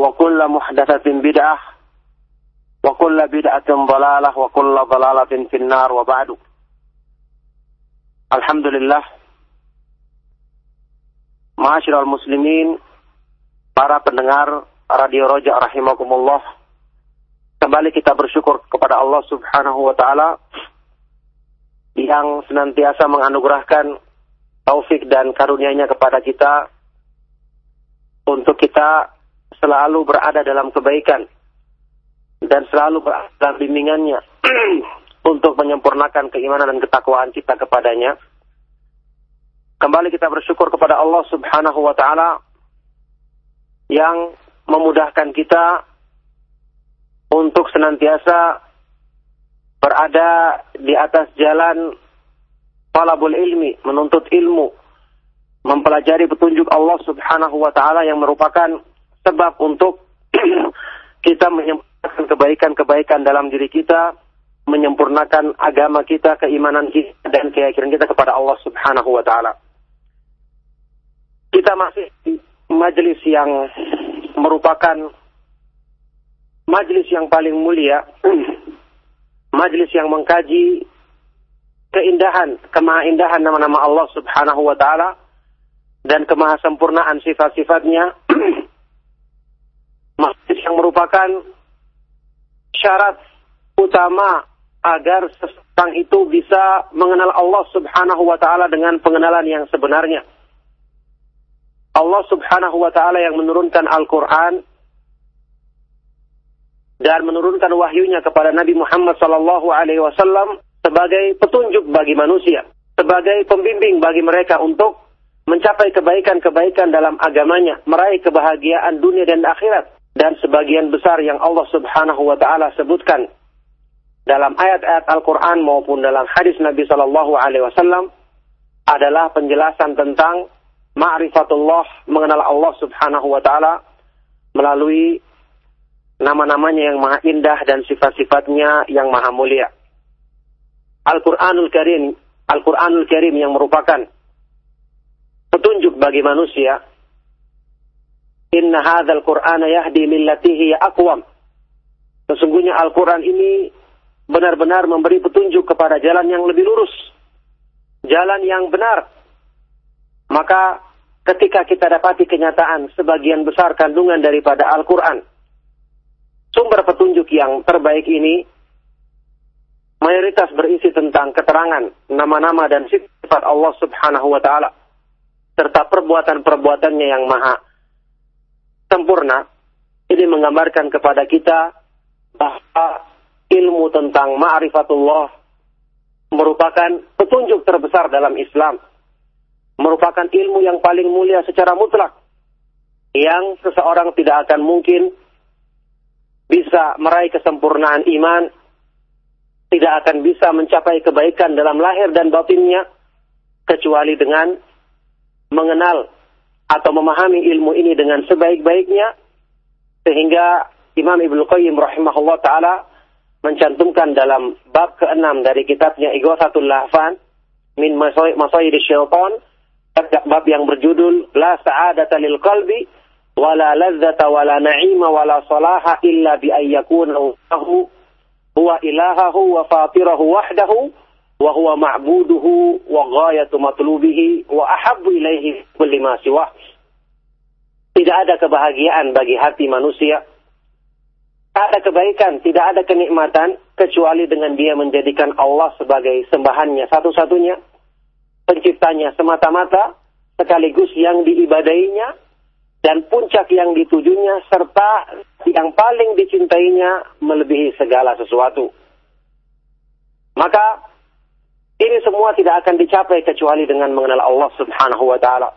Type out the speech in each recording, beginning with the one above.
وكل محدثة بدعة وكل بدعة ضلالة وكل ضلالة في النار وبعد الحمد لله Ma'asyiral muslimin, para pendengar Radio Roja rahimakumullah. Kembali kita bersyukur kepada Allah Subhanahu wa taala yang senantiasa menganugerahkan taufik dan karunia-Nya kepada kita untuk kita selalu berada dalam kebaikan dan selalu berada dalam bimbingannya untuk menyempurnakan keimanan dan ketakwaan kita kepadanya. Kembali kita bersyukur kepada Allah Subhanahu wa taala yang memudahkan kita untuk senantiasa berada di atas jalan talabul ilmi, menuntut ilmu, mempelajari petunjuk Allah Subhanahu wa taala yang merupakan sebab untuk kita menyempurnakan kebaikan-kebaikan dalam diri kita, menyempurnakan agama kita, keimanan kita dan keyakinan kita kepada Allah Subhanahu wa taala. Kita masih di majelis yang merupakan majelis yang paling mulia, majelis yang mengkaji keindahan, kemahaindahan nama-nama Allah Subhanahu wa taala dan kemahasempurnaan sifat-sifatnya yang merupakan syarat utama agar seseorang itu bisa mengenal Allah Subhanahu wa taala dengan pengenalan yang sebenarnya. Allah Subhanahu wa taala yang menurunkan Al-Qur'an dan menurunkan wahyunya kepada Nabi Muhammad sallallahu alaihi wasallam sebagai petunjuk bagi manusia, sebagai pembimbing bagi mereka untuk mencapai kebaikan-kebaikan dalam agamanya, meraih kebahagiaan dunia dan akhirat dan sebagian besar yang Allah Subhanahu wa taala sebutkan dalam ayat-ayat Al-Qur'an maupun dalam hadis Nabi sallallahu alaihi wasallam adalah penjelasan tentang ma'rifatullah, mengenal Allah Subhanahu wa taala melalui nama-namanya yang maha indah dan sifat-sifatnya yang maha mulia. Al-Qur'anul Karim, Al-Qur'anul Karim yang merupakan petunjuk bagi manusia Inna hadzal Qur'ana yahdi millatihi aqwam. Sesungguhnya Al-Qur'an ini benar-benar memberi petunjuk kepada jalan yang lebih lurus. Jalan yang benar. Maka ketika kita dapati kenyataan sebagian besar kandungan daripada Al-Qur'an sumber petunjuk yang terbaik ini mayoritas berisi tentang keterangan nama-nama dan sifat Allah Subhanahu wa taala serta perbuatan-perbuatannya yang maha sempurna, ini menggambarkan kepada kita bahwa ilmu tentang ma'rifatullah merupakan petunjuk terbesar dalam Islam. Merupakan ilmu yang paling mulia secara mutlak. Yang seseorang tidak akan mungkin bisa meraih kesempurnaan iman, tidak akan bisa mencapai kebaikan dalam lahir dan batinnya, kecuali dengan mengenal atau memahami ilmu ini dengan sebaik-baiknya sehingga Imam Ibnu Qayyim rahimahullah taala mencantumkan dalam bab ke-6 dari kitabnya Ighathatul Lahfan min masayyid syaitan bab yang berjudul La sa'adata lil qalbi wala ladzata wala na'ima wala salaha illa bi ayyakuna huwa ilahahu wa fatirahu wahdahu wa ma'buduhu wa ghayatu matlubihi wa ahabbu ilaihi kulli ma. Tidak ada kebahagiaan bagi hati manusia. Tak ada kebaikan, tidak ada kenikmatan kecuali dengan dia menjadikan Allah sebagai sembahannya satu-satunya, penciptanya semata-mata, sekaligus yang diibadainya, dan puncak yang ditujunya, serta yang paling dicintainya melebihi segala sesuatu. Maka ini semua tidak akan dicapai kecuali dengan mengenal Allah Subhanahu wa taala.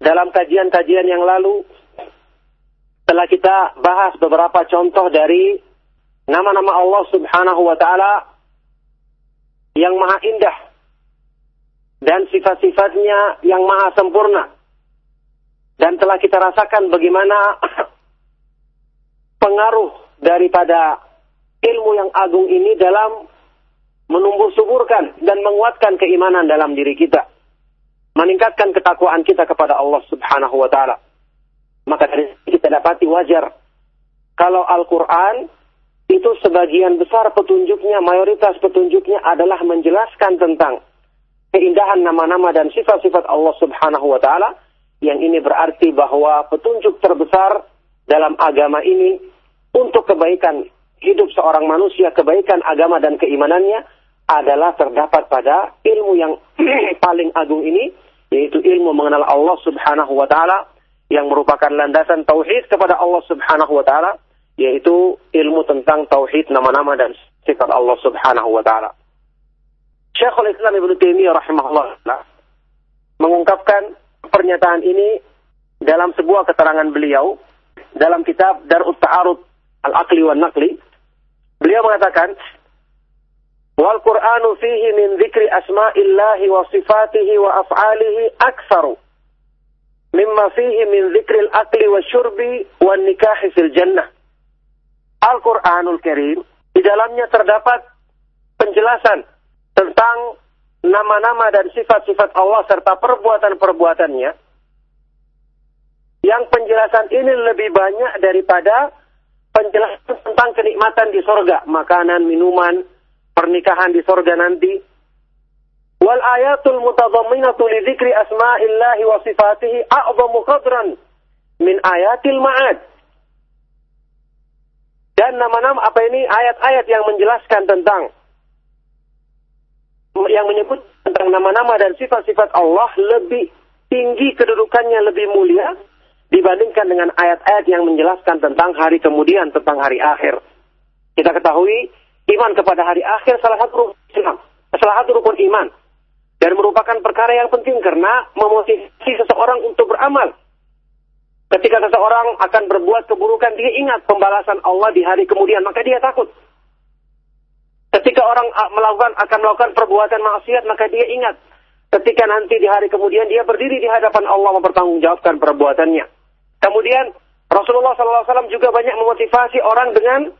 Dalam kajian-kajian yang lalu telah kita bahas beberapa contoh dari nama-nama Allah Subhanahu wa taala yang maha indah dan sifat-sifatnya yang maha sempurna. Dan telah kita rasakan bagaimana pengaruh daripada ilmu yang agung ini dalam menumbuh suburkan dan menguatkan keimanan dalam diri kita. Meningkatkan ketakwaan kita kepada Allah subhanahu wa ta'ala. Maka dari kita dapati wajar. Kalau Al-Quran itu sebagian besar petunjuknya, mayoritas petunjuknya adalah menjelaskan tentang keindahan nama-nama dan sifat-sifat Allah subhanahu wa ta'ala. Yang ini berarti bahwa petunjuk terbesar dalam agama ini untuk kebaikan hidup seorang manusia, kebaikan agama dan keimanannya adalah terdapat pada ilmu yang paling agung ini, yaitu ilmu mengenal Allah subhanahu wa ta'ala, yang merupakan landasan tauhid kepada Allah subhanahu wa ta'ala, yaitu ilmu tentang tauhid nama-nama dan sifat Allah subhanahu wa ta'ala. Syekhul Islam Ibn Taimiyah rahimahullah mengungkapkan pernyataan ini dalam sebuah keterangan beliau dalam kitab Darut Ta'arud Al-Aqli wa Naqli. Beliau mengatakan, Wal Qur'anu fihi min dzikri asma'illahi wa sifatihi wa af'alihi aktsaru mimma fihi min dzikril akli wa syurbi wa nikahi fil jannah. Al-Qur'anul Karim di dalamnya terdapat penjelasan tentang nama-nama dan sifat-sifat Allah serta perbuatan-perbuatannya. Yang penjelasan ini lebih banyak daripada penjelasan tentang kenikmatan di sorga, makanan, minuman, pernikahan di sorga nanti. Wal ayatul mutadamminatu li dzikri asma'illahi wa sifatihi a'zamu qadran min ayatil ma'ad. Dan nama-nama apa ini ayat-ayat yang menjelaskan tentang yang menyebut tentang nama-nama dan sifat-sifat Allah lebih tinggi kedudukannya lebih mulia dibandingkan dengan ayat-ayat yang menjelaskan tentang hari kemudian, tentang hari akhir. Kita ketahui Iman kepada hari akhir salah satu rukun salah satu rukun iman. Dan merupakan perkara yang penting karena memotivasi seseorang untuk beramal. Ketika seseorang akan berbuat keburukan, dia ingat pembalasan Allah di hari kemudian, maka dia takut. Ketika orang melakukan akan melakukan perbuatan maksiat, maka dia ingat ketika nanti di hari kemudian dia berdiri di hadapan Allah mempertanggungjawabkan perbuatannya. Kemudian Rasulullah SAW juga banyak memotivasi orang dengan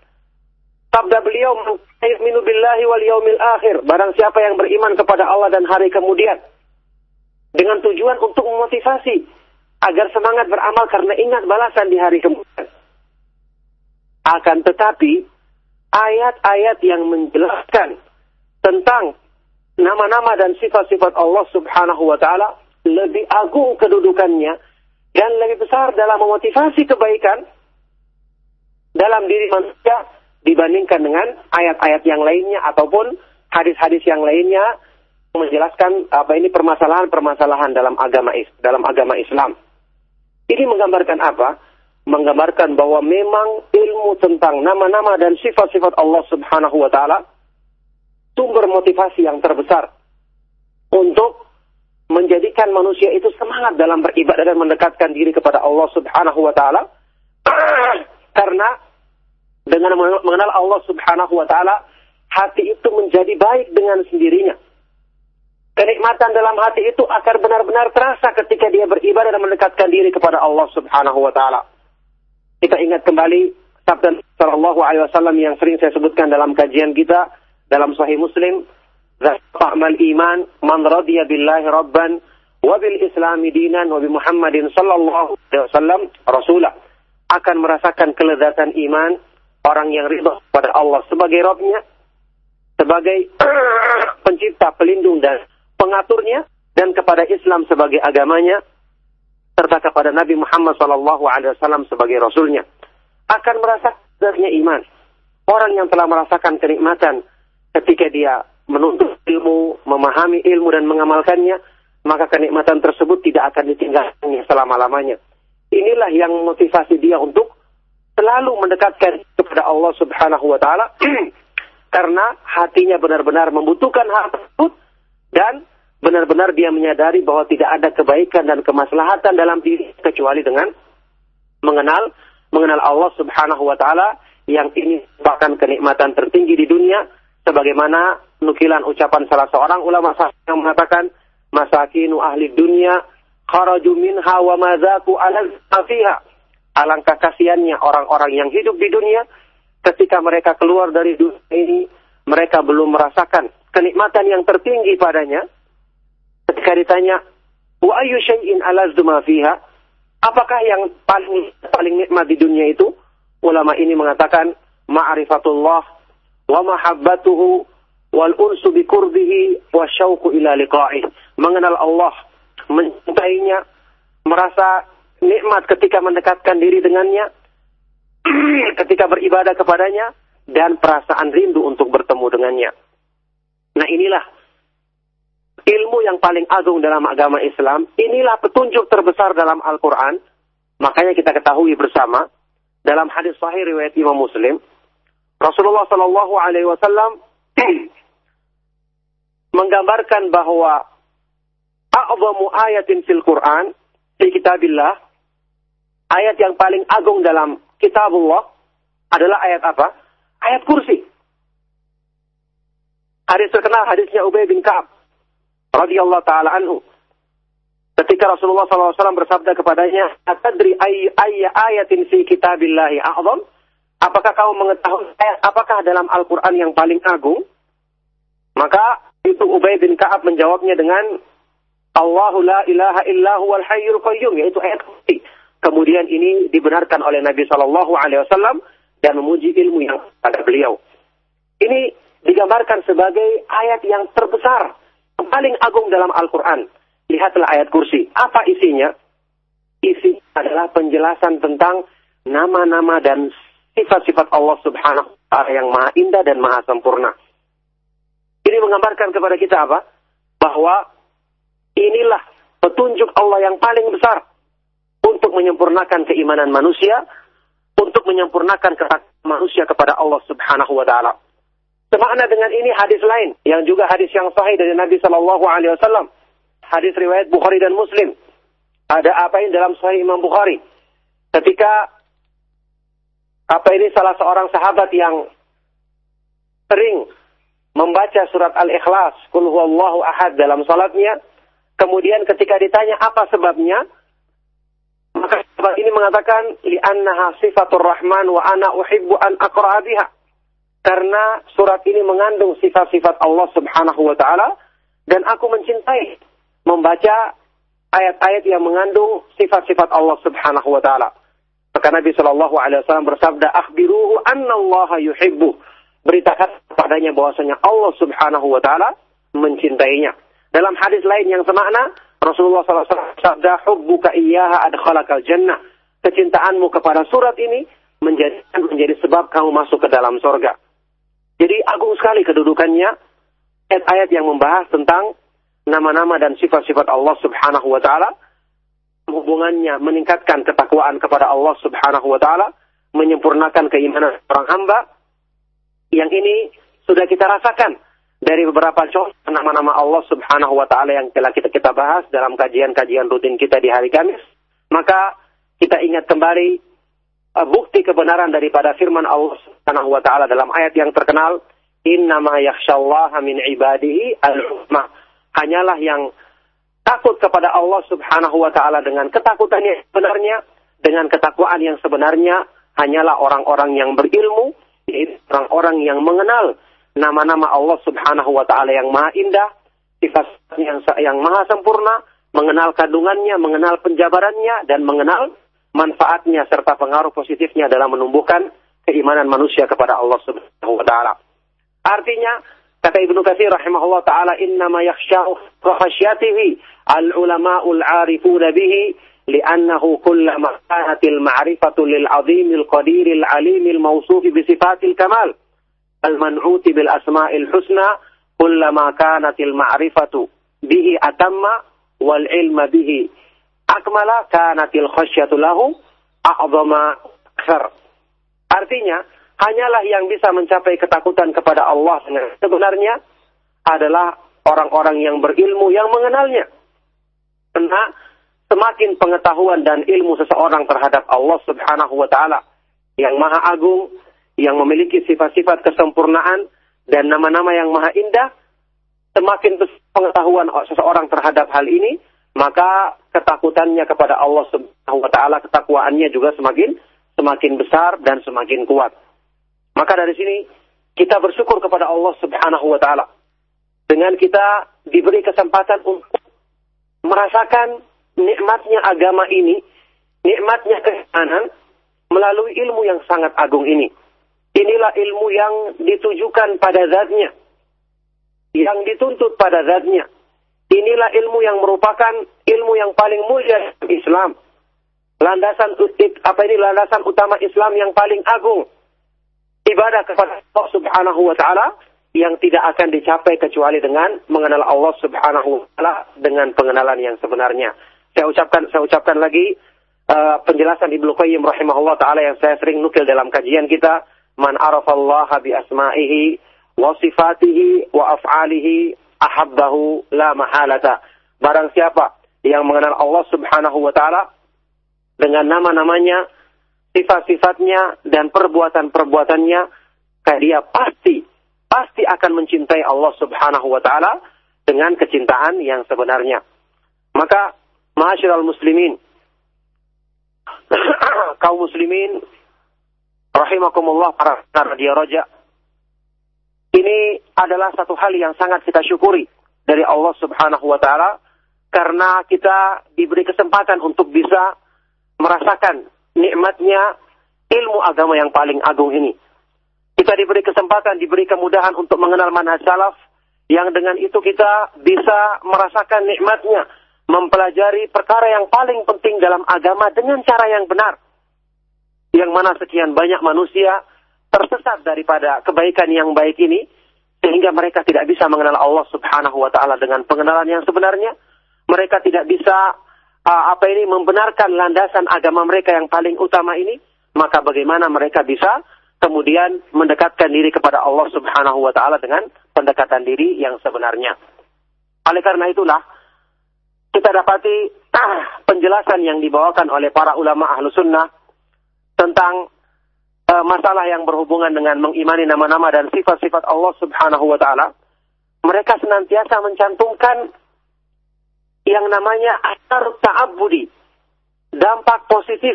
Sabda beliau, "Yu'minu billahi wal yaumil akhir." Barang siapa yang beriman kepada Allah dan hari kemudian dengan tujuan untuk memotivasi agar semangat beramal karena ingat balasan di hari kemudian. Akan tetapi ayat-ayat yang menjelaskan tentang nama-nama dan sifat-sifat Allah Subhanahu wa taala lebih agung kedudukannya dan lebih besar dalam memotivasi kebaikan dalam diri manusia dibandingkan dengan ayat-ayat yang lainnya ataupun hadis-hadis yang lainnya menjelaskan apa ini permasalahan-permasalahan dalam agama dalam agama Islam. Ini menggambarkan apa? Menggambarkan bahwa memang ilmu tentang nama-nama dan sifat-sifat Allah Subhanahu wa taala sumber motivasi yang terbesar untuk menjadikan manusia itu semangat dalam beribadah dan mendekatkan diri kepada Allah Subhanahu wa taala karena dengan mengenal Allah Subhanahu wa taala, hati itu menjadi baik dengan sendirinya. Kenikmatan dalam hati itu akan benar-benar terasa ketika dia beribadah dan mendekatkan diri kepada Allah Subhanahu wa taala. Kita ingat kembali sabda Shallallahu alaihi wasallam yang sering saya sebutkan dalam kajian kita dalam Sahih Muslim Ta'mal iman man radiya billahi rabban wa bil islami dinan wa bi Muhammadin sallallahu alaihi wasallam rasulah akan merasakan kelezatan iman orang yang ridho pada Allah sebagai Rabbnya sebagai pencipta, pelindung dan pengaturnya dan kepada Islam sebagai agamanya serta kepada Nabi Muhammad SAW sebagai Rasulnya akan merasakan iman. Orang yang telah merasakan kenikmatan ketika dia menuntut ilmu, memahami ilmu dan mengamalkannya, maka kenikmatan tersebut tidak akan ditinggalkannya selama-lamanya. Inilah yang motivasi dia untuk selalu mendekatkan kepada Allah Subhanahu wa taala karena hatinya benar-benar membutuhkan hal tersebut dan benar-benar dia menyadari bahwa tidak ada kebaikan dan kemaslahatan dalam diri kecuali dengan mengenal mengenal Allah Subhanahu wa taala yang ini merupakan kenikmatan tertinggi di dunia sebagaimana nukilan ucapan salah seorang ulama yang mengatakan masakinu ahli dunia kharaju minha wa mazaku ala fiha alangkah kasihannya orang-orang yang hidup di dunia ketika mereka keluar dari dunia ini mereka belum merasakan kenikmatan yang tertinggi padanya Ketika ditanya, wa ayu syai'in ma fiha? Apakah yang paling paling nikmat di dunia itu? Ulama ini mengatakan ma'rifatullah wa mahabbatuhu wal unsu bi qurbihi wa syauqu ila liqa'ih. Mengenal Allah, mencintainya, merasa nikmat ketika mendekatkan diri dengannya, ketika beribadah kepadanya, dan perasaan rindu untuk bertemu dengannya. Nah inilah ilmu yang paling agung dalam agama Islam, inilah petunjuk terbesar dalam Al-Quran. Makanya kita ketahui bersama, dalam hadis sahih riwayat Imam Muslim, Rasulullah Shallallahu Alaihi Wasallam menggambarkan bahwa a'zamu ayatin fil Quran di kitabillah ayat yang paling agung dalam kitabullah adalah ayat apa? Ayat kursi. Hadis terkenal hadisnya Ubay bin Ka'ab radhiyallahu taala anhu. Ketika Rasulullah SAW bersabda kepadanya, "Atadri ay, ay ayatin fi kitabillahi a'zam?" Apakah kamu mengetahui apakah dalam Al-Qur'an yang paling agung? Maka itu Ubay bin Ka'ab menjawabnya dengan Allahu la ilaha illahu wal hayyul qayyum yaitu ayat kursi. Kemudian ini dibenarkan oleh Nabi Shallallahu alaihi wasallam dan memuji ilmu yang pada beliau. Ini digambarkan sebagai ayat yang terbesar paling agung dalam Al-Quran. Lihatlah ayat kursi. Apa isinya? Isi adalah penjelasan tentang nama-nama dan sifat-sifat Allah subhanahu wa ta'ala yang maha indah dan maha sempurna. Ini menggambarkan kepada kita apa? Bahwa inilah petunjuk Allah yang paling besar untuk menyempurnakan keimanan manusia, untuk menyempurnakan ketakwaan manusia kepada Allah Subhanahu wa taala. Semakna dengan ini hadis lain yang juga hadis yang sahih dari Nabi Shallallahu Alaihi Wasallam. Hadis riwayat Bukhari dan Muslim. Ada apa ini dalam Sahih Imam Bukhari? Ketika apa ini salah seorang sahabat yang sering membaca surat Al-Ikhlas, Kul ahad dalam salatnya, kemudian ketika ditanya apa sebabnya, maka sahabat ini mengatakan, li'annaha sifatur rahman wa ana uhibbu an aqra'a biha karena surat ini mengandung sifat-sifat Allah Subhanahu wa taala dan aku mencintai membaca ayat-ayat yang mengandung sifat-sifat Allah Subhanahu wa taala. Maka Nabi Shallallahu alaihi wasallam bersabda, "Akhbiruhu anna Allah yuhibbu." Beritakan kepadanya bahwasanya Allah Subhanahu wa taala mencintainya. Dalam hadis lain yang semakna, Rasulullah SAW bersabda, "Hubbuka iyyaha adkhalakal jannah." Kecintaanmu kepada surat ini menjadi menjadi sebab kamu masuk ke dalam sorga. Jadi agung sekali kedudukannya ayat-ayat yang membahas tentang nama-nama dan sifat-sifat Allah Subhanahu wa taala hubungannya meningkatkan ketakwaan kepada Allah Subhanahu wa taala, menyempurnakan keimanan orang hamba. Yang ini sudah kita rasakan dari beberapa contoh nama-nama Allah Subhanahu wa taala yang telah kita kita bahas dalam kajian-kajian rutin kita di hari Kamis. Maka kita ingat kembali uh, bukti kebenaran daripada firman Allah Subhanahu wa taala dalam ayat yang terkenal, "Innama yakhsyallaha min ibadihi al-ulama." Hanyalah yang takut kepada Allah Subhanahu wa taala dengan ketakutan yang sebenarnya, dengan ketakwaan yang sebenarnya hanyalah orang-orang yang berilmu, orang-orang yang mengenal nama-nama Allah Subhanahu wa taala yang maha indah, sifat yang yang maha sempurna, mengenal kandungannya, mengenal penjabarannya dan mengenal manfaatnya serta pengaruh positifnya dalam menumbuhkan keimanan manusia kepada Allah Subhanahu wa taala. Artinya, kata Ibnu Katsir rahimahullah taala, "Innama yakhsha'u khasyatihi al-ulama'ul 'arifuna bihi لأنه كلما كانت المعرفة للعظيم القدير العليم الموصوف بصفات الكمال al-man'uti bil asma'il husna kullama kanatil ma'rifatu bihi atamma wal ilma bihi akmala kanatil khasyatu. Artinya, hanyalah yang bisa mencapai ketakutan kepada Allah sebenarnya adalah orang-orang yang berilmu yang mengenalnya. Karena semakin pengetahuan dan ilmu seseorang terhadap Allah Subhanahu wa taala yang Maha Agung, yang memiliki sifat-sifat kesempurnaan dan nama-nama yang maha indah, semakin pengetahuan seseorang terhadap hal ini, maka ketakutannya kepada Allah Subhanahu wa taala, ketakwaannya juga semakin semakin besar dan semakin kuat. Maka dari sini kita bersyukur kepada Allah Subhanahu wa taala dengan kita diberi kesempatan untuk merasakan nikmatnya agama ini, nikmatnya keimanan melalui ilmu yang sangat agung ini. Inilah ilmu yang ditujukan pada zatnya, yang dituntut pada zatnya. Inilah ilmu yang merupakan ilmu yang paling mulia Islam. Landasan apa ini landasan utama Islam yang paling agung. Ibadah kepada Allah Subhanahu wa taala yang tidak akan dicapai kecuali dengan mengenal Allah Subhanahu wa taala dengan pengenalan yang sebenarnya. Saya ucapkan saya ucapkan lagi uh, penjelasan Ibnu Qayyim rahimahullah taala yang saya sering nukil dalam kajian kita, man arafallaha bi asma'ihi wa sifatihi wa af'alihi ahabbahu la mahalata. Barang siapa yang mengenal Allah Subhanahu wa taala dengan nama-namanya, sifat-sifatnya dan perbuatan-perbuatannya, dia pasti pasti akan mencintai Allah Subhanahu wa taala dengan kecintaan yang sebenarnya. Maka Masyarul muslimin. kaum muslimin rahimakumullah para radio roja. Ini adalah satu hal yang sangat kita syukuri dari Allah Subhanahu wa taala karena kita diberi kesempatan untuk bisa merasakan nikmatnya ilmu agama yang paling agung ini. Kita diberi kesempatan, diberi kemudahan untuk mengenal manhaj salaf yang dengan itu kita bisa merasakan nikmatnya mempelajari perkara yang paling penting dalam agama dengan cara yang benar. Yang mana sekian banyak manusia tersesat daripada kebaikan yang baik ini sehingga mereka tidak bisa mengenal Allah Subhanahu wa taala dengan pengenalan yang sebenarnya. Mereka tidak bisa uh, apa ini membenarkan landasan agama mereka yang paling utama ini, maka bagaimana mereka bisa kemudian mendekatkan diri kepada Allah Subhanahu wa taala dengan pendekatan diri yang sebenarnya. Oleh karena itulah kita dapati ah, penjelasan yang dibawakan oleh para ulama ahlu sunnah tentang uh, masalah yang berhubungan dengan mengimani nama-nama dan sifat-sifat Allah subhanahu wa ta'ala. Mereka senantiasa mencantumkan yang namanya asar ta'abudi. Dampak positif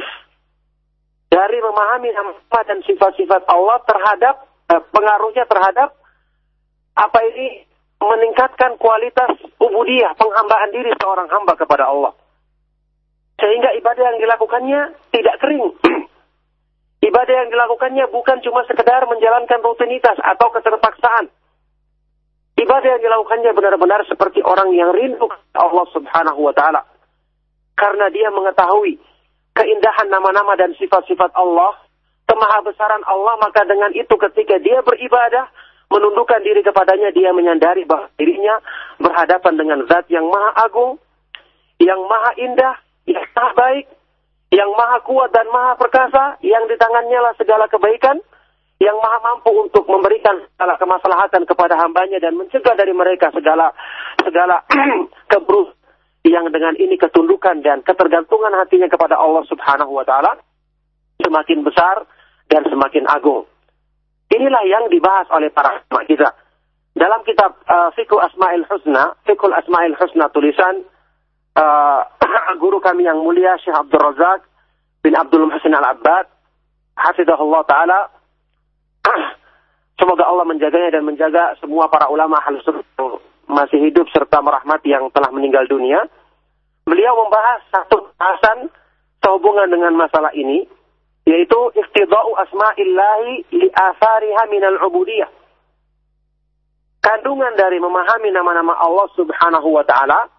dari memahami nama dan sifat-sifat Allah terhadap uh, pengaruhnya terhadap apa ini meningkatkan kualitas ubudiyah, penghambaan diri seorang hamba kepada Allah. Sehingga ibadah yang dilakukannya tidak kering. ibadah yang dilakukannya bukan cuma sekedar menjalankan rutinitas atau keterpaksaan. Ibadah yang dilakukannya benar-benar seperti orang yang rindu Allah Subhanahu wa taala. Karena dia mengetahui keindahan nama-nama dan sifat-sifat Allah, kemahabesaran Allah, maka dengan itu ketika dia beribadah, menundukkan diri kepadanya, dia menyadari bahwa dirinya berhadapan dengan zat yang maha agung, yang maha indah, yang maha baik, yang maha kuat dan maha perkasa, yang di tangannya lah segala kebaikan, yang maha mampu untuk memberikan segala kemaslahatan kepada hambanya dan mencegah dari mereka segala segala kebrus yang dengan ini ketundukan dan ketergantungan hatinya kepada Allah Subhanahu wa taala semakin besar dan semakin agung. Inilah yang dibahas oleh para ulama kita. Dalam kitab uh, Fikul Asma'il Husna, Fikul Asma'il Husna tulisan uh, guru kami yang mulia Syekh Abdul Razak bin Abdul Muhsin Al-Abbad, hafizahullah taala. Semoga Allah menjaganya dan menjaga semua para ulama yang masih hidup serta merahmati yang telah meninggal dunia. Beliau membahas satu bahasan sehubungan dengan masalah ini, yaitu iftidau asma'illahi li asariha minal ubudiyah. Kandungan dari memahami nama-nama Allah subhanahu wa ta'ala,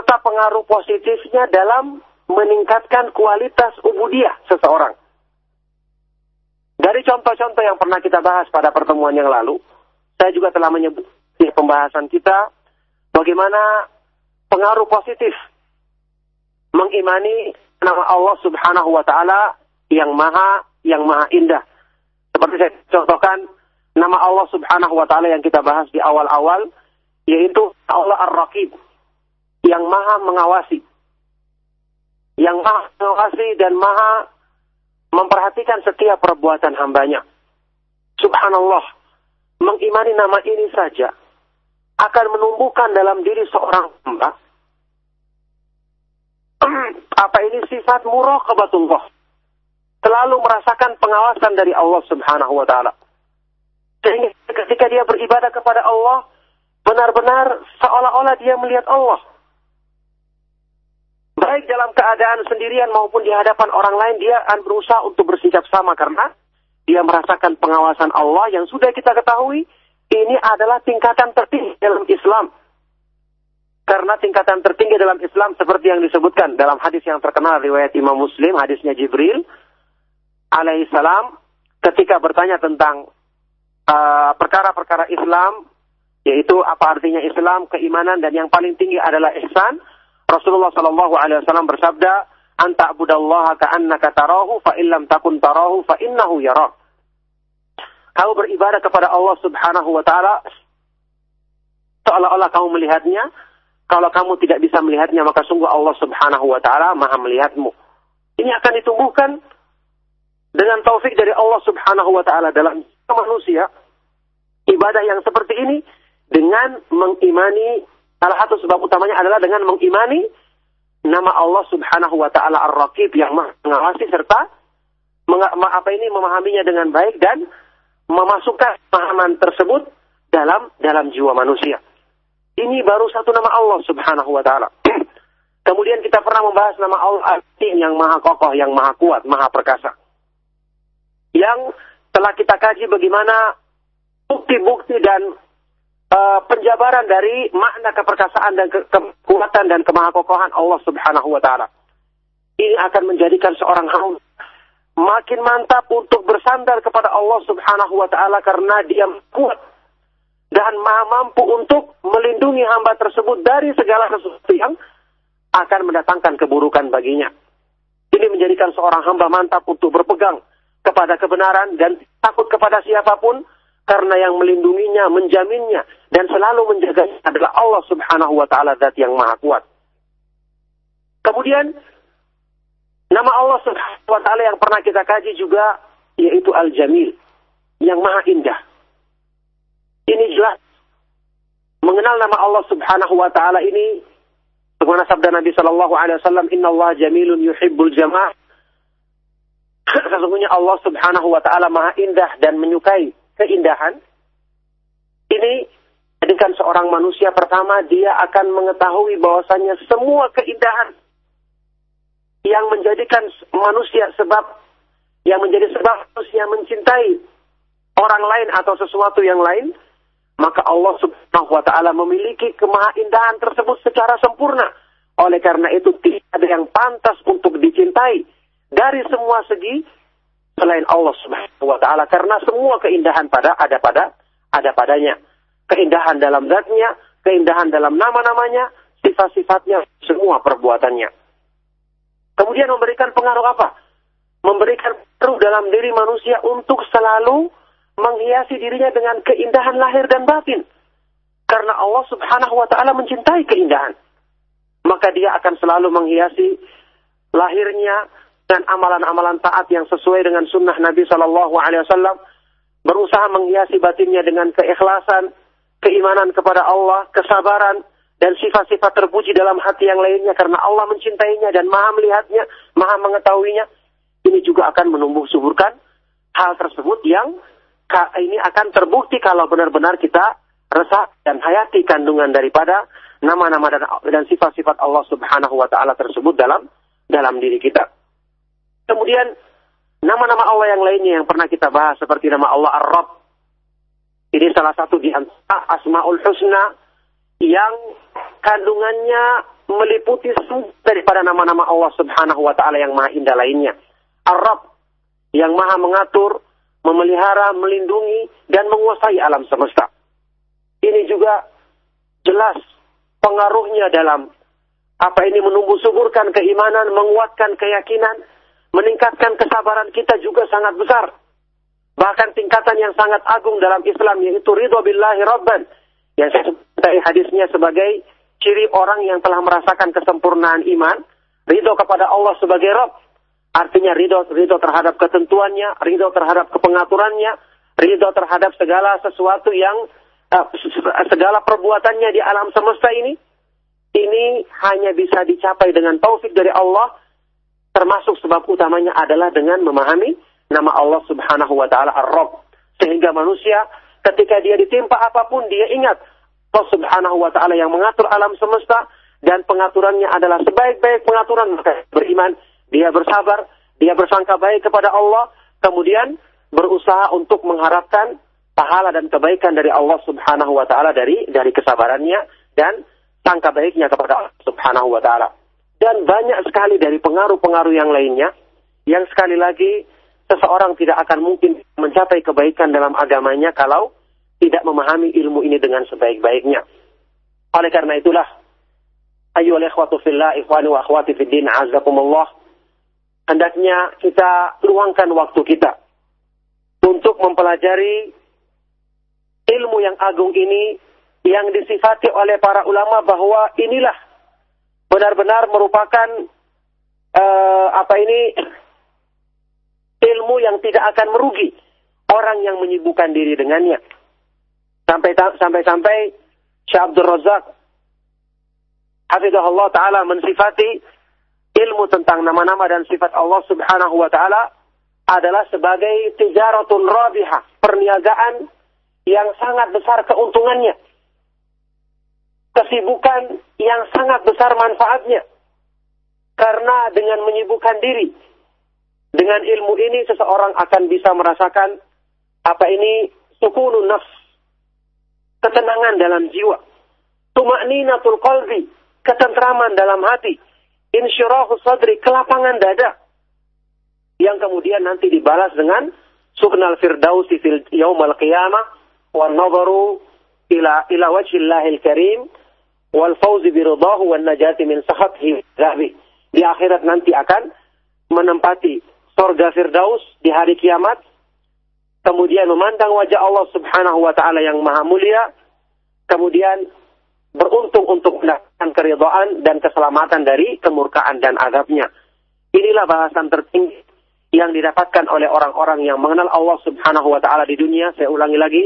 serta pengaruh positifnya dalam meningkatkan kualitas ubudiyah seseorang. Dari contoh-contoh yang pernah kita bahas pada pertemuan yang lalu, saya juga telah menyebut di pembahasan kita bagaimana pengaruh positif mengimani nama Allah Subhanahu wa taala yang maha yang maha indah. Seperti saya contohkan nama Allah Subhanahu wa taala yang kita bahas di awal-awal yaitu Allah Ar-Raqib yang maha mengawasi. Yang maha mengawasi dan maha memperhatikan setiap perbuatan hambanya. Subhanallah, mengimani nama ini saja akan menumbuhkan dalam diri seorang hamba apa ini sifat muraqabatullah. Selalu merasakan pengawasan dari Allah Subhanahu wa taala. Sehingga ketika dia beribadah kepada Allah, benar-benar seolah-olah dia melihat Allah baik dalam keadaan sendirian maupun di hadapan orang lain dia akan berusaha untuk bersikap sama karena dia merasakan pengawasan Allah yang sudah kita ketahui ini adalah tingkatan tertinggi dalam Islam. Karena tingkatan tertinggi dalam Islam seperti yang disebutkan dalam hadis yang terkenal riwayat Imam Muslim, hadisnya Jibril alaihissalam ketika bertanya tentang uh, perkara-perkara uh, Islam, yaitu apa artinya Islam, keimanan dan yang paling tinggi adalah ihsan, Rasulullah Shallallahu Alaihi Wasallam bersabda, "Anta abudallaha ka'annaka tarahu, fa illam takun tarahu, fa innahu yarak." Kamu beribadah kepada Allah Subhanahu Wa Taala seolah-olah kamu melihatnya. Kalau kamu tidak bisa melihatnya, maka sungguh Allah Subhanahu Wa Taala maha melihatmu. Ini akan ditumbuhkan dengan taufik dari Allah Subhanahu Wa Taala dalam manusia. Ibadah yang seperti ini dengan mengimani Salah satu sebab utamanya adalah dengan mengimani nama Allah Subhanahu wa taala Ar-Raqib yang mengawasi serta apa ini memahaminya dengan baik dan memasukkan pemahaman tersebut dalam dalam jiwa manusia. Ini baru satu nama Allah Subhanahu wa taala. Kemudian kita pernah membahas nama Allah Al-Atin yang maha kokoh, yang maha kuat, maha perkasa. Yang telah kita kaji bagaimana bukti-bukti dan uh, penjabaran dari makna keperkasaan dan ke kekuatan dan kemahakokohan Allah Subhanahu wa taala. Ini akan menjadikan seorang hamba makin mantap untuk bersandar kepada Allah Subhanahu wa taala karena dia kuat dan maha mampu untuk melindungi hamba tersebut dari segala sesuatu yang akan mendatangkan keburukan baginya. Ini menjadikan seorang hamba mantap untuk berpegang kepada kebenaran dan takut kepada siapa pun karena yang melindunginya, menjaminnya, dan selalu menjaganya adalah Allah subhanahu wa ta'ala zat yang maha kuat. Kemudian, nama Allah subhanahu wa ta'ala yang pernah kita kaji juga, yaitu Al-Jamil, yang maha indah. Ini jelas. Mengenal nama Allah subhanahu wa ta'ala ini, Bagaimana sabda Nabi Shallallahu Alaihi Wasallam, Inna Allah jamilun yuhibbul jamaah. Sesungguhnya Allah Subhanahu Wa Taala maha indah dan menyukai keindahan, ini jadikan seorang manusia pertama dia akan mengetahui bahwasanya semua keindahan yang menjadikan manusia sebab yang menjadi sebab manusia mencintai orang lain atau sesuatu yang lain, maka Allah Subhanahu wa taala memiliki kemahaindahan tersebut secara sempurna. Oleh karena itu tidak ada yang pantas untuk dicintai dari semua segi selain Allah Subhanahu wa taala karena semua keindahan pada ada pada ada padanya. Keindahan dalam zatnya, keindahan dalam nama-namanya, sifat-sifatnya, semua perbuatannya. Kemudian memberikan pengaruh apa? Memberikan pengaruh dalam diri manusia untuk selalu menghiasi dirinya dengan keindahan lahir dan batin. Karena Allah Subhanahu wa taala mencintai keindahan. Maka dia akan selalu menghiasi lahirnya dan amalan-amalan taat yang sesuai dengan sunnah Nabi Shallallahu Alaihi Wasallam, berusaha menghiasi batinnya dengan keikhlasan, keimanan kepada Allah, kesabaran, dan sifat-sifat terpuji dalam hati yang lainnya karena Allah mencintainya dan maha melihatnya, maha mengetahuinya. Ini juga akan menumbuh suburkan hal tersebut yang ini akan terbukti kalau benar-benar kita resah dan hayati kandungan daripada nama-nama dan sifat-sifat Allah Subhanahu wa taala tersebut dalam dalam diri kita. Kemudian nama-nama Allah yang lainnya yang pernah kita bahas seperti nama Allah Ar-Rabb. Ini salah satu di antara Asmaul Husna yang kandungannya meliputi daripada nama-nama Allah Subhanahu wa taala yang maha indah lainnya. Ar-Rabb yang maha mengatur, memelihara, melindungi dan menguasai alam semesta. Ini juga jelas pengaruhnya dalam apa ini menumbuh suburkan keimanan, menguatkan keyakinan, meningkatkan kesabaran kita juga sangat besar. Bahkan tingkatan yang sangat agung dalam Islam yaitu ridho billahi rabban. Yang saya sebutkan hadisnya sebagai ciri orang yang telah merasakan kesempurnaan iman. Ridho kepada Allah sebagai Rabb. Artinya ridho, ridho terhadap ketentuannya, ridho terhadap kepengaturannya, ridho terhadap segala sesuatu yang uh, segala perbuatannya di alam semesta ini ini hanya bisa dicapai dengan taufik dari Allah termasuk sebab utamanya adalah dengan memahami nama Allah Subhanahu wa taala Ar-Rabb sehingga manusia ketika dia ditimpa apa pun dia ingat Allah Subhanahu wa taala yang mengatur alam semesta dan pengaturannya adalah sebaik-baik pengaturan maka beriman dia bersabar dia bersangka baik kepada Allah kemudian berusaha untuk mengharapkan pahala dan kebaikan dari Allah Subhanahu wa taala dari dari kesabarannya dan sangka baiknya kepada Allah Subhanahu wa taala. Dan banyak sekali dari pengaruh-pengaruh yang lainnya yang sekali lagi seseorang tidak akan mungkin mencapai kebaikan dalam agamanya kalau tidak memahami ilmu ini dengan sebaik-baiknya. Oleh karena itulah ayyuhal ikhwatu fillah ikhwani wa akhwati fid din azakumullah hendaknya kita luangkan waktu kita untuk mempelajari ilmu yang agung ini yang disifati oleh para ulama bahwa inilah benar-benar merupakan uh, apa ini ilmu yang tidak akan merugi orang yang menyibukkan diri dengannya. Sampai sampai sampai Syekh Abdul Razak Hafizahullah taala mensifati ilmu tentang nama-nama dan sifat Allah Subhanahu wa taala adalah sebagai tijaratun rabihah, perniagaan yang sangat besar keuntungannya kesibukan yang sangat besar manfaatnya. Karena dengan menyibukkan diri dengan ilmu ini seseorang akan bisa merasakan apa ini sukunun nafs, ketenangan dalam jiwa, tumakninatul qalbi, ketentraman dalam hati, insyirahu sadri, kelapangan dada. Yang kemudian nanti dibalas dengan suknal firdausi fil yaumal qiyamah wa nadharu ila ila wajhillahil karim wal fauzi biridhahu wan najati min sahatihi dzahbi. Di akhirat nanti akan menempati surga Firdaus di hari kiamat, kemudian memandang wajah Allah Subhanahu wa taala yang maha mulia, kemudian beruntung untuk mendapatkan keridhaan dan keselamatan dari kemurkaan dan azabnya. Inilah bahasan tertinggi yang didapatkan oleh orang-orang yang mengenal Allah Subhanahu wa taala di dunia. Saya ulangi lagi,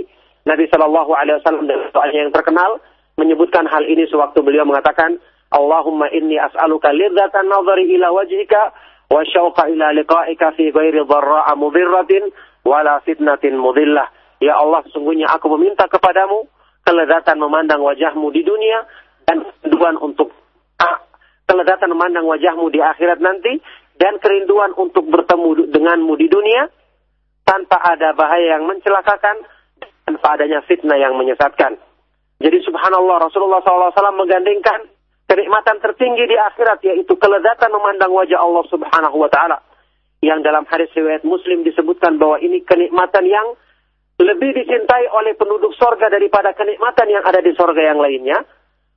Nabi Shallallahu alaihi wasallam dan doanya yang terkenal, menyebutkan hal ini sewaktu beliau mengatakan, Allahumma inni as'aluka lidzatan nazari ila wajhika wa syauqa ila liqa'ika fi ghairi dharra'a mudhirratin wala fitnatin mudillah. Ya Allah, sungguhnya aku meminta kepadamu kelezatan memandang wajahmu di dunia dan kerinduan untuk ah, kelezatan memandang wajahmu di akhirat nanti dan kerinduan untuk bertemu denganmu di dunia tanpa ada bahaya yang mencelakakan tanpa adanya fitnah yang menyesatkan. Jadi subhanallah Rasulullah SAW menggandengkan kenikmatan tertinggi di akhirat yaitu kelezatan memandang wajah Allah Subhanahu wa taala. Yang dalam hadis riwayat Muslim disebutkan bahwa ini kenikmatan yang lebih dicintai oleh penduduk sorga daripada kenikmatan yang ada di sorga yang lainnya.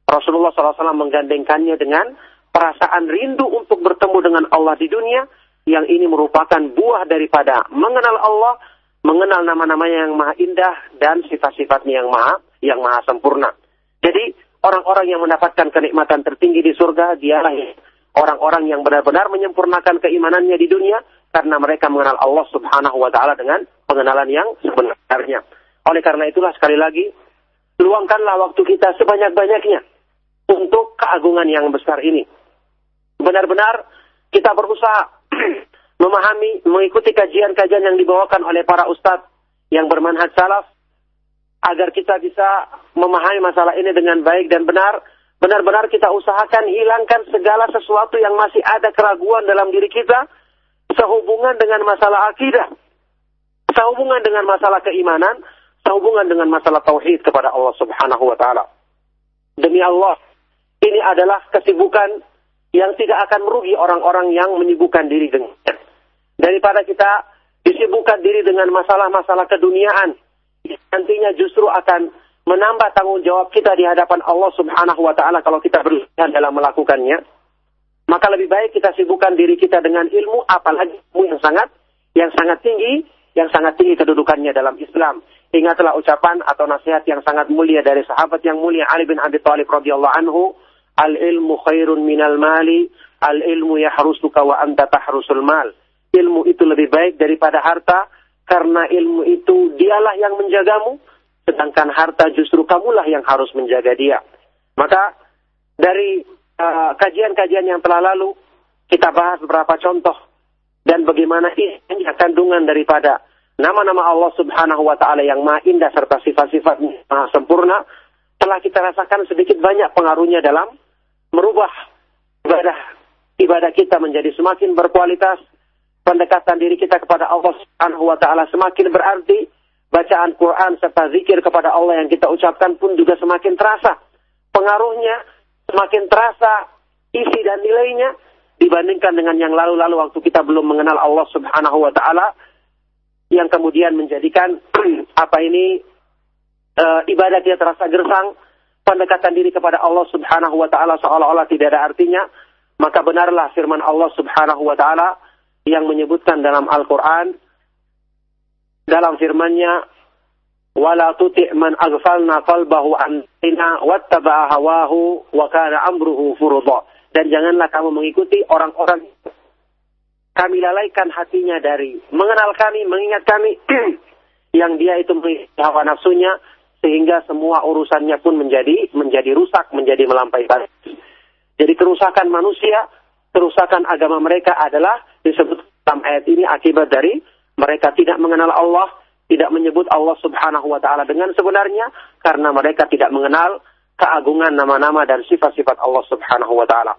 Rasulullah SAW menggandengkannya dengan perasaan rindu untuk bertemu dengan Allah di dunia yang ini merupakan buah daripada mengenal Allah mengenal nama-namanya yang maha indah dan sifat-sifatnya yang maha yang maha sempurna. Jadi orang-orang yang mendapatkan kenikmatan tertinggi di surga dialah orang-orang yang benar-benar menyempurnakan keimanannya di dunia karena mereka mengenal Allah Subhanahu wa taala dengan pengenalan yang sebenarnya. Oleh karena itulah sekali lagi luangkanlah waktu kita sebanyak-banyaknya untuk keagungan yang besar ini. Benar-benar kita berusaha memahami, mengikuti kajian-kajian yang dibawakan oleh para ustadz yang bermanhaj salaf agar kita bisa memahami masalah ini dengan baik dan benar. Benar-benar kita usahakan hilangkan segala sesuatu yang masih ada keraguan dalam diri kita sehubungan dengan masalah akidah, sehubungan dengan masalah keimanan, sehubungan dengan masalah tauhid kepada Allah Subhanahu wa taala. Demi Allah, ini adalah kesibukan yang tidak akan merugi orang-orang yang menyibukkan diri dengan daripada kita disibukkan diri dengan masalah-masalah keduniaan nantinya justru akan menambah tanggung jawab kita di hadapan Allah Subhanahu wa taala kalau kita berlebihan dalam melakukannya. Maka lebih baik kita sibukkan diri kita dengan ilmu apalagi ilmu yang sangat yang sangat tinggi, yang sangat tinggi kedudukannya dalam Islam. Ingatlah ucapan atau nasihat yang sangat mulia dari sahabat yang mulia Ali bin Abi Thalib radhiyallahu anhu, "Al ilmu khairun minal mali, al ilmu yahrusuka wa anta tahrusul mal." Ilmu itu lebih baik daripada harta karena ilmu itu dialah yang menjagamu, sedangkan harta justru kamulah yang harus menjaga dia. Maka dari uh, kajian-kajian uh, yang telah lalu, kita bahas beberapa contoh dan bagaimana ini kandungan daripada nama-nama Allah Subhanahu wa taala yang maha indah serta sifat-sifat maha sempurna telah kita rasakan sedikit banyak pengaruhnya dalam merubah ibadah ibadah kita menjadi semakin berkualitas pendekatan diri kita kepada Allah Subhanahu wa taala semakin berarti, bacaan Quran serta zikir kepada Allah yang kita ucapkan pun juga semakin terasa. Pengaruhnya semakin terasa isi dan nilainya dibandingkan dengan yang lalu-lalu waktu kita belum mengenal Allah Subhanahu wa taala yang kemudian menjadikan apa ini e, ibadah kita terasa gersang, pendekatan diri kepada Allah Subhanahu wa taala seolah-olah tidak ada artinya, maka benarlah firman Allah Subhanahu wa taala yang menyebutkan dalam Al-Quran dalam firman-Nya wala tuti' man aghfalna qalbahu antina wattaba'a hawahu wa kana amruhu dan janganlah kamu mengikuti orang-orang kami lalaikan hatinya dari mengenal kami, mengingat kami yang dia itu mengikuti hawa nafsunya sehingga semua urusannya pun menjadi menjadi rusak, menjadi melampaui batas. Jadi kerusakan manusia kerusakan agama mereka adalah disebut dalam ayat ini akibat dari mereka tidak mengenal Allah, tidak menyebut Allah Subhanahu wa taala dengan sebenarnya karena mereka tidak mengenal keagungan nama-nama dan sifat-sifat Allah Subhanahu wa taala.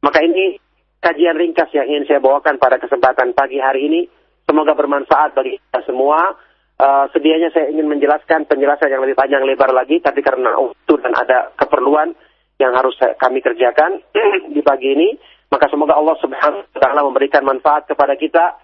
Maka ini kajian ringkas yang ingin saya bawakan pada kesempatan pagi hari ini. Semoga bermanfaat bagi kita semua. Uh, sedianya saya ingin menjelaskan penjelasan yang lebih panjang lebar lagi, tapi karena waktu dan ada keperluan yang harus kami kerjakan di pagi ini, maka semoga Allah Subhanahu wa taala memberikan manfaat kepada kita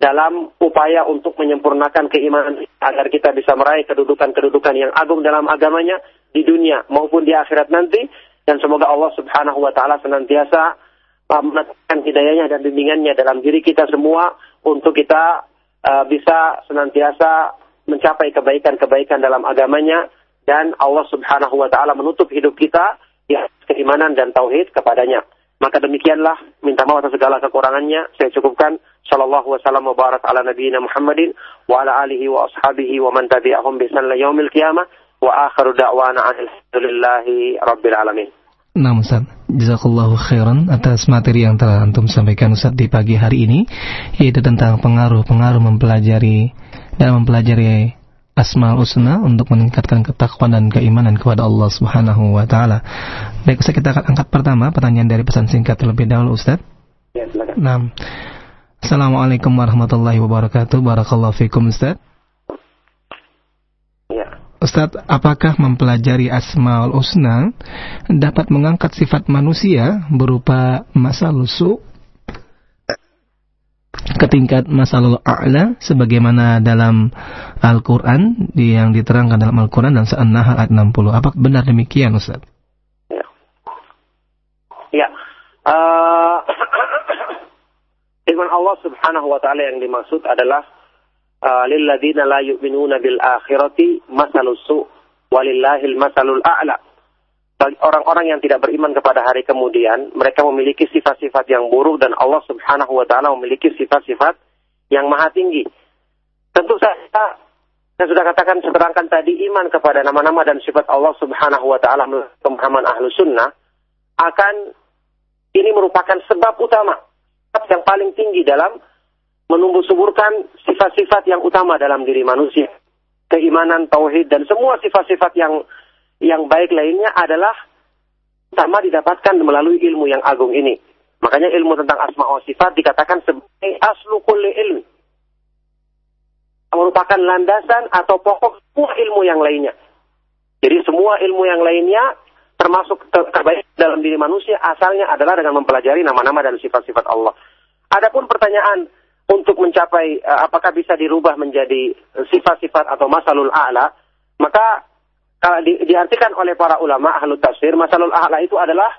dalam upaya untuk menyempurnakan keimanan agar kita bisa meraih kedudukan-kedudukan yang agung dalam agamanya di dunia maupun di akhirat nanti dan semoga Allah Subhanahu wa taala senantiasa menetapkan hidayahnya dan bimbingannya dalam diri kita semua untuk kita uh, bisa senantiasa mencapai kebaikan-kebaikan dalam agamanya dan Allah Subhanahu wa taala menutup hidup kita di keimanan dan tauhid kepadanya. Maka demikianlah minta maaf atas segala kekurangannya. Saya cukupkan. Sallallahu wasallam wa barak ala nabiyina Muhammadin wa ala alihi wa ashabihi wa man tabi'ahum bi sanla yaumil qiyamah wa akhiru da'wana alhamdulillahi rabbil alamin. Nah Ustaz, Jazakallahu khairan atas materi yang telah Antum sampaikan Ustaz di pagi hari ini Yaitu tentang pengaruh-pengaruh mempelajari dan mempelajari Asmaul Husna untuk meningkatkan ketakwaan dan keimanan kepada Allah Subhanahu wa taala. Baik, Ustaz kita akan angkat pertama pertanyaan dari pesan singkat terlebih dahulu Ustaz. Ya, silakan. Nah. Assalamualaikum warahmatullahi wabarakatuh. Barakallahu fikum Ustaz. Ya. Ustaz, apakah mempelajari Asmaul Husna dapat mengangkat sifat manusia berupa masa lusu ke tingkat masalul a'la sebagaimana dalam Al-Qur'an yang diterangkan dalam Al-Qur'an dan An-Nahl ayat 60. Apa benar demikian Ustaz? Ya. Ya. Uh, firman Allah Subhanahu wa taala yang dimaksud adalah uh, lilladzina la yu'minuna bil akhirati masalus su' walillahil masalul a'la orang-orang yang tidak beriman kepada hari kemudian, mereka memiliki sifat-sifat yang buruk dan Allah Subhanahu wa taala memiliki sifat-sifat yang maha tinggi. Tentu saja saya sudah katakan seterangkan tadi iman kepada nama-nama dan sifat Allah Subhanahu wa taala pemahaman ahlu sunnah akan ini merupakan sebab utama, yang paling tinggi dalam menumbuh suburkan sifat-sifat yang utama dalam diri manusia. keimanan, tauhid dan semua sifat-sifat yang yang baik lainnya adalah sama didapatkan melalui ilmu yang agung ini. Makanya ilmu tentang asma wa sifat dikatakan sebagai aslu kulli ilmi. Merupakan landasan atau pokok semua ilmu yang lainnya. Jadi semua ilmu yang lainnya termasuk terbaik dalam diri manusia asalnya adalah dengan mempelajari nama-nama dan sifat-sifat Allah. Adapun pertanyaan untuk mencapai uh, apakah bisa dirubah menjadi sifat-sifat atau masalul a'la, maka kalau di, diartikan oleh para ulama ahlu tafsir, masalul a'la itu adalah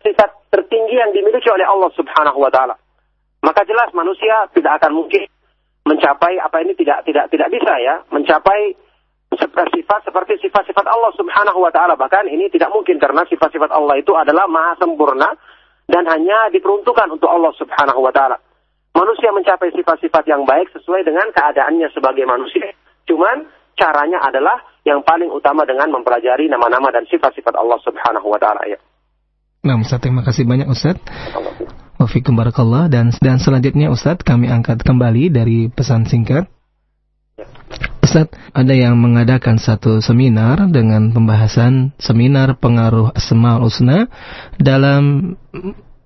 sifat tertinggi yang dimiliki oleh Allah Subhanahu wa taala. Maka jelas manusia tidak akan mungkin mencapai apa ini tidak tidak tidak bisa ya, mencapai sifat seperti sifat-sifat Allah Subhanahu wa taala. Bahkan ini tidak mungkin karena sifat-sifat Allah itu adalah maha sempurna dan hanya diperuntukkan untuk Allah Subhanahu wa taala. Manusia mencapai sifat-sifat yang baik sesuai dengan keadaannya sebagai manusia. Cuman caranya adalah yang paling utama dengan mempelajari nama-nama dan sifat-sifat Allah Subhanahu wa taala ya. Nah, Ustaz, terima kasih banyak Ustaz. Wafikum barakallah dan dan selanjutnya Ustaz kami angkat kembali dari pesan singkat Ustaz, ada yang mengadakan satu seminar dengan pembahasan seminar pengaruh Asmaul Husna dalam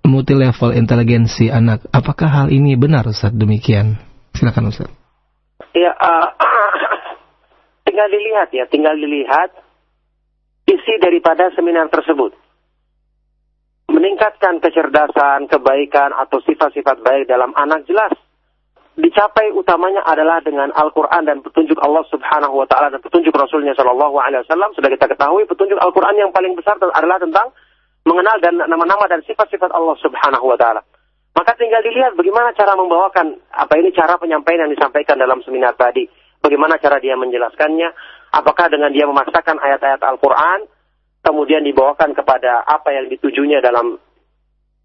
multi level inteligensi anak. Apakah hal ini benar Ustaz demikian? Silakan Ustaz. Ya, uh, tinggal dilihat ya, tinggal dilihat isi daripada seminar tersebut. Meningkatkan kecerdasan, kebaikan atau sifat-sifat baik dalam anak jelas dicapai utamanya adalah dengan Al-Quran dan petunjuk Allah Subhanahu wa Ta'ala dan petunjuk Rasulnya Shallallahu Alaihi Wasallam. Sudah kita ketahui petunjuk Al-Quran yang paling besar adalah tentang mengenal dan nama-nama dan sifat-sifat Allah Subhanahu wa Ta'ala. Maka tinggal dilihat bagaimana cara membawakan apa ini cara penyampaian yang disampaikan dalam seminar tadi. Bagaimana cara dia menjelaskannya? Apakah dengan dia memaksakan ayat-ayat Al-Quran, kemudian dibawakan kepada apa yang ditujunya dalam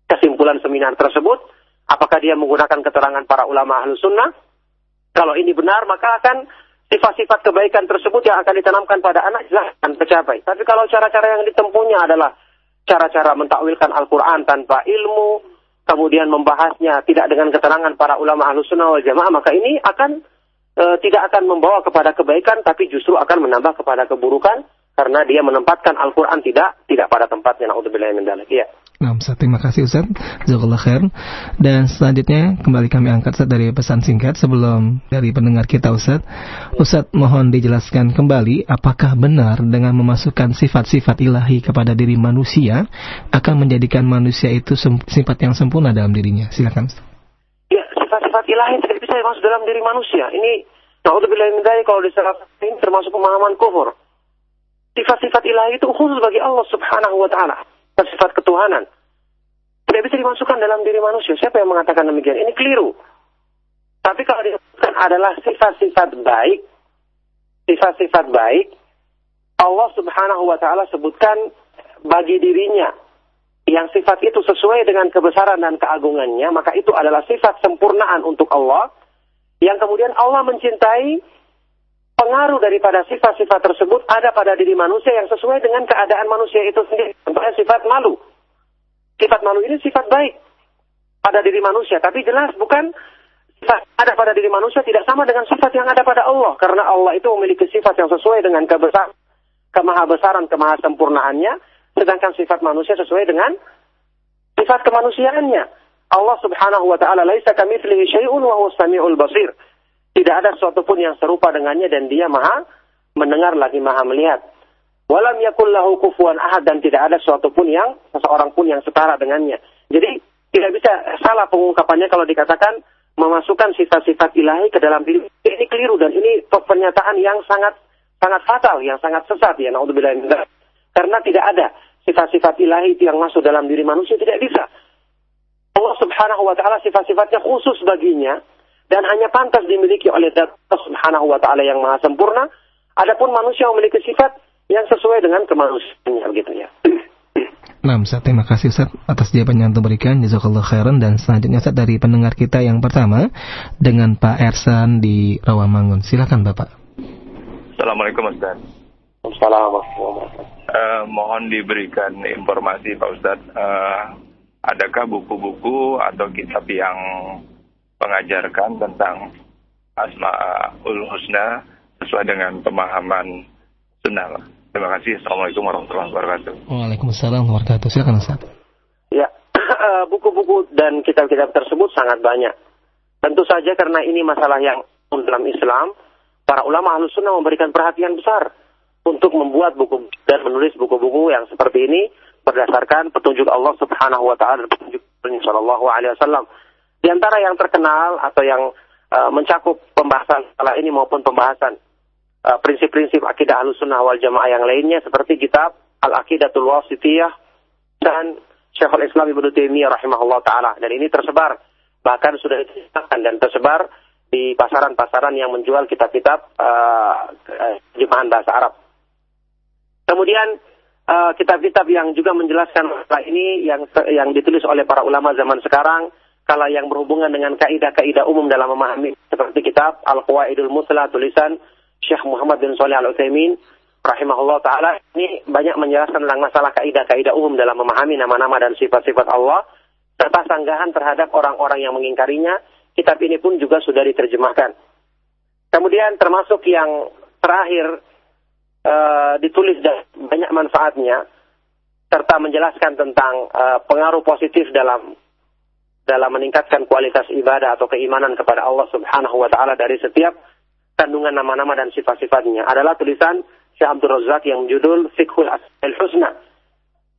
kesimpulan seminar tersebut? Apakah dia menggunakan keterangan para ulama ahlu sunnah? Kalau ini benar, maka akan sifat-sifat kebaikan tersebut yang akan ditanamkan pada anak jelas akan tercapai. Tapi kalau cara-cara yang ditempuhnya adalah cara-cara mentakwilkan Al-Quran tanpa ilmu, kemudian membahasnya tidak dengan keterangan para ulama ahlu sunnah wal jamaah, maka ini akan e, tidak akan membawa kepada kebaikan, tapi justru akan menambah kepada keburukan karena dia menempatkan Al-Quran tidak tidak pada tempatnya. Naudzubillah min dzalik. Ya. Nah, Ustaz, terima kasih Ustaz. Jazakallah khair. Dan selanjutnya kembali kami angkat Ustaz dari pesan singkat sebelum dari pendengar kita Ustaz. Ustaz mohon dijelaskan kembali apakah benar dengan memasukkan sifat-sifat ilahi kepada diri manusia akan menjadikan manusia itu sifat yang sempurna dalam dirinya. Silakan Ustaz. Ilahi tidak bisa masuk dalam diri manusia. Ini Naudzubillah kalau di ini termasuk pemahaman kufur. Sifat-sifat ilahi itu khusus bagi Allah Subhanahu wa taala sifat ketuhanan. Tidak bisa dimasukkan dalam diri manusia. Siapa yang mengatakan demikian? Ini keliru. Tapi kalau disebutkan adalah sifat-sifat baik, sifat-sifat baik, Allah subhanahu wa ta'ala sebutkan bagi dirinya yang sifat itu sesuai dengan kebesaran dan keagungannya, maka itu adalah sifat sempurnaan untuk Allah, yang kemudian Allah mencintai pengaruh daripada sifat-sifat tersebut ada pada diri manusia yang sesuai dengan keadaan manusia itu sendiri. Contohnya sifat malu. Sifat malu ini sifat baik pada diri manusia, tapi jelas bukan sifat ada pada diri manusia tidak sama dengan sifat yang ada pada Allah karena Allah itu memiliki sifat yang sesuai dengan kebesaran, kemahabesaran, kemahasempurnaannya, sedangkan sifat manusia sesuai dengan sifat kemanusiaannya. Allah Subhanahu wa taala laisa kamitslihi syai'un wa huwas basir. Tidak ada sesuatu pun yang serupa dengannya dan dia maha mendengar lagi maha melihat. Walam yakul lahu kufuan ahad dan tidak ada sesuatu pun yang seseorang pun yang setara dengannya. Jadi tidak bisa salah pengungkapannya kalau dikatakan memasukkan sifat-sifat ilahi ke dalam diri. Ini keliru dan ini pernyataan yang sangat sangat fatal, yang sangat sesat ya. Karena tidak ada sifat-sifat ilahi yang masuk dalam diri manusia tidak bisa. Allah Subhanahu wa taala sifat-sifatnya khusus baginya dan hanya pantas dimiliki oleh Allah Subhanahu wa taala yang maha sempurna. Adapun manusia memiliki sifat yang sesuai dengan kemanusiaannya begitu ya. Nah, Ustaz, terima kasih Ustaz atas jawaban yang berikan. Jazakallah khairan dan selanjutnya Ustaz dari pendengar kita yang pertama dengan Pak Ersan di Rawamangun. Silakan Bapak. Assalamualaikum Ustaz. Assalamualaikum. Uh, mohon diberikan informasi Pak Ustaz. Uh, adakah buku-buku atau kitab yang mengajarkan tentang Asma'ul Husna sesuai dengan pemahaman sunnah. Terima kasih. Assalamualaikum warahmatullahi wabarakatuh. Waalaikumsalam warahmatullahi wabarakatuh. Silakan Ustaz. Ya, buku-buku dan kitab-kitab tersebut sangat banyak. Tentu saja karena ini masalah yang dalam Islam, para ulama ahlus sunnah memberikan perhatian besar untuk membuat buku dan menulis buku-buku yang seperti ini berdasarkan petunjuk Allah Subhanahu wa taala dan petunjuk Nabi sallallahu alaihi wasallam. Di antara yang terkenal atau yang uh, mencakup pembahasan masalah ini maupun pembahasan uh, prinsip-prinsip akidah Ahlussunnah wal Jamaah yang lainnya seperti kitab Al-Aqidatul Wasitiyah dan Syekhul Islam Ibnu Taimiyah rahimahullah taala dan ini tersebar bahkan sudah ditetapkan dan tersebar di pasaran-pasaran yang menjual kitab-kitab uh, uh, bahasa Arab. Kemudian Eh, kitab-kitab uh, yang juga menjelaskan masalah ini yang yang ditulis oleh para ulama zaman sekarang kala yang berhubungan dengan kaidah-kaidah umum dalam memahami seperti kitab Al-Qawaidul Musla tulisan Syekh Muhammad bin Shalih Al-Utsaimin rahimahullah taala ini banyak menjelaskan tentang masalah kaidah-kaidah umum dalam memahami nama-nama dan sifat-sifat Allah serta sanggahan terhadap orang-orang yang mengingkarinya. Kitab ini pun juga sudah diterjemahkan. Kemudian termasuk yang terakhir uh, ditulis dan banyak manfaatnya serta menjelaskan tentang uh, pengaruh positif dalam dalam meningkatkan kualitas ibadah atau keimanan kepada Allah Subhanahu wa taala dari setiap kandungan nama-nama dan sifat-sifatnya. Adalah tulisan Syekh Abdul Razak yang judul Fiqhul Asmaul Husna.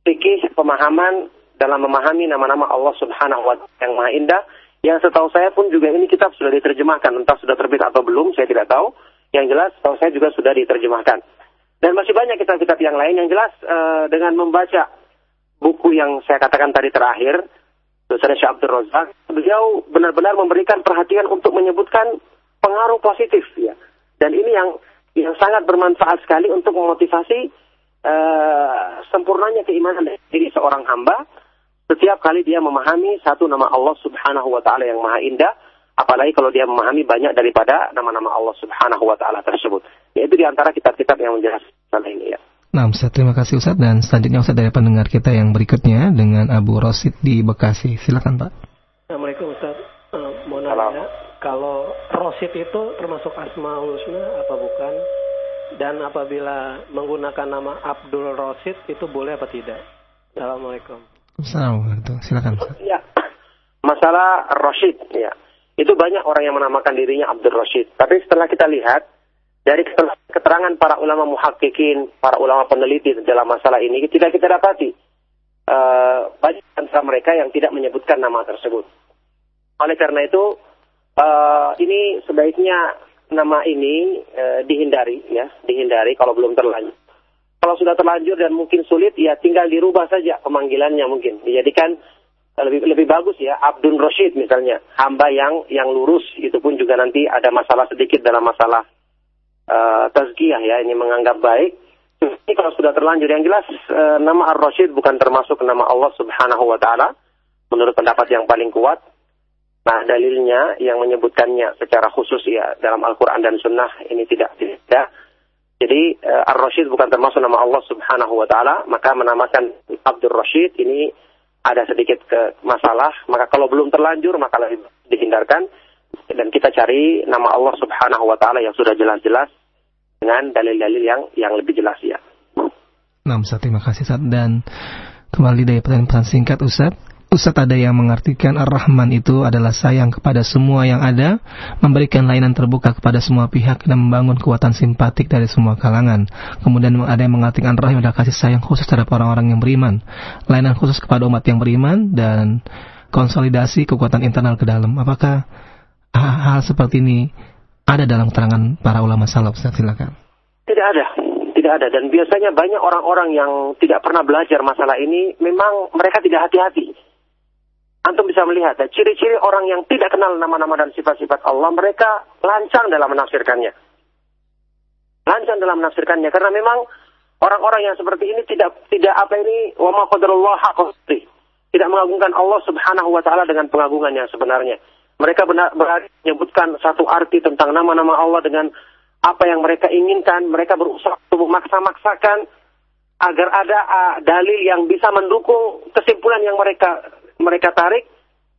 Fikih pemahaman dalam memahami nama-nama Allah Subhanahu wa taala yang Maha Indah. Yang setahu saya pun juga ini kitab sudah diterjemahkan. Entah sudah terbit atau belum saya tidak tahu. Yang jelas setahu saya juga sudah diterjemahkan dan masih banyak kitab-kitab yang lain. Yang jelas uh, dengan membaca buku yang saya katakan tadi terakhir, dosen Syekh Abdul Razak, beliau benar-benar memberikan perhatian untuk menyebutkan pengaruh positif ya. Dan ini yang yang sangat bermanfaat sekali untuk memotivasi uh, sempurnanya keimanan dari seorang hamba. Setiap kali dia memahami satu nama Allah Subhanahu wa taala yang maha indah Apalagi kalau dia memahami banyak daripada nama-nama Allah Subhanahu wa taala tersebut. Yaitu di antara kitab-kitab yang menjelaskan ini ya. Nah, Ustaz, terima kasih Ustaz dan selanjutnya Ustaz dari pendengar kita yang berikutnya dengan Abu Rosid di Bekasi. Silakan Pak. Assalamualaikum Ustaz. Uh, mau nanya, kalau Rosid itu termasuk Asmaul Husna apa bukan? Dan apabila menggunakan nama Abdul Rosid itu boleh apa tidak? Assalamualaikum. Assalamualaikum. Silakan Ustaz. Ya. Masalah Rosid ya itu banyak orang yang menamakan dirinya Abdul Rashid. Tapi setelah kita lihat dari keterangan para ulama muhakkikin, para ulama peneliti dalam masalah ini, tidak kita dapati uh, banyak antara mereka yang tidak menyebutkan nama tersebut. Oleh karena itu, uh, ini sebaiknya nama ini uh, dihindari, ya, dihindari kalau belum terlanjur. Kalau sudah terlanjur dan mungkin sulit, ya tinggal dirubah saja pemanggilannya mungkin. Dijadikan lebih lebih bagus ya Abdul Rashid misalnya. Hamba yang yang lurus itu pun juga nanti ada masalah sedikit dalam masalah uh, tazkiyah ya ini menganggap baik. Ini kalau sudah terlanjur yang jelas uh, nama Ar-Rashid bukan termasuk nama Allah Subhanahu wa taala. Menurut pendapat yang paling kuat. Nah dalilnya yang menyebutkannya secara khusus ya dalam Al-Qur'an dan Sunnah ini tidak tidak. Jadi uh, Ar-Rashid bukan termasuk nama Allah Subhanahu wa taala maka menamakan Abdul Rashid ini ada sedikit ke masalah, maka kalau belum terlanjur maka lebih dihindarkan dan kita cari nama Allah Subhanahu wa taala yang sudah jelas-jelas dengan dalil-dalil yang yang lebih jelas ya. Nah, Ustaz, terima kasih Ustaz dan kembali dari pertanyaan singkat Ustaz. Ustaz ada yang mengartikan Ar-Rahman itu adalah sayang kepada semua yang ada, memberikan layanan terbuka kepada semua pihak dan membangun kekuatan simpatik dari semua kalangan. Kemudian ada yang mengartikan Ar-Rahim adalah kasih sayang khusus terhadap orang-orang yang beriman, layanan khusus kepada umat yang beriman dan konsolidasi kekuatan internal ke dalam. Apakah hal, -hal seperti ini ada dalam keterangan para ulama salaf? Silakan. Tidak ada tidak ada dan biasanya banyak orang-orang yang tidak pernah belajar masalah ini memang mereka tidak hati-hati Antum bisa melihat ya, ciri-ciri orang yang tidak kenal nama-nama dan sifat-sifat Allah, mereka lancang dalam menafsirkannya. Lancang dalam menafsirkannya karena memang orang-orang yang seperti ini tidak tidak apa ini wa ma qadarullah Tidak mengagungkan Allah Subhanahu wa taala dengan pengagungan yang sebenarnya. Mereka benar berarti menyebutkan satu arti tentang nama-nama Allah dengan apa yang mereka inginkan, mereka berusaha untuk memaksa-maksakan agar ada uh, dalil yang bisa mendukung kesimpulan yang mereka mereka tarik,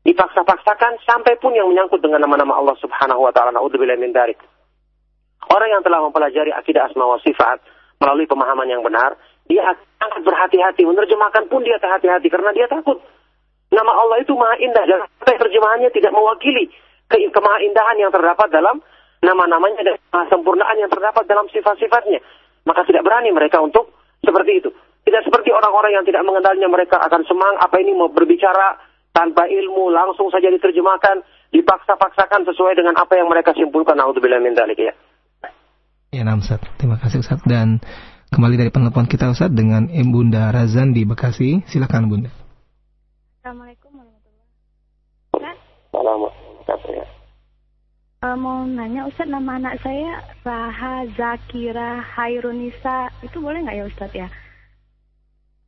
dipaksa-paksakan sampai pun yang menyangkut dengan nama-nama Allah Subhanahu wa taala. Nauzubillah min dzalik. Orang yang telah mempelajari akidah asma wa sifat melalui pemahaman yang benar, dia akan berhati-hati. Menerjemahkan pun dia hati-hati karena dia takut. Nama Allah itu maha indah. Dan terjemahannya tidak mewakili ke kemahaindahan yang terdapat dalam nama-namanya dan sempurnaan yang terdapat dalam sifat-sifatnya. Maka tidak berani mereka untuk seperti itu. Tidak seperti orang-orang yang tidak mengenalnya mereka akan semang apa ini mau berbicara tanpa ilmu langsung saja diterjemahkan, dipaksa-paksakan sesuai dengan apa yang mereka simpulkan. Nauzubillah min dzalik ya. Ya, nah, Ustaz. Terima kasih Ustaz dan kembali dari penelpon kita Ustaz dengan Ibu Bunda Razan di Bekasi. Silakan Bunda. Assalamualaikum warahmatullahi wabarakatuh. Ya. Uh, mau nanya Ustaz nama anak saya Raha Zakira Hairunisa itu boleh nggak ya Ustaz ya?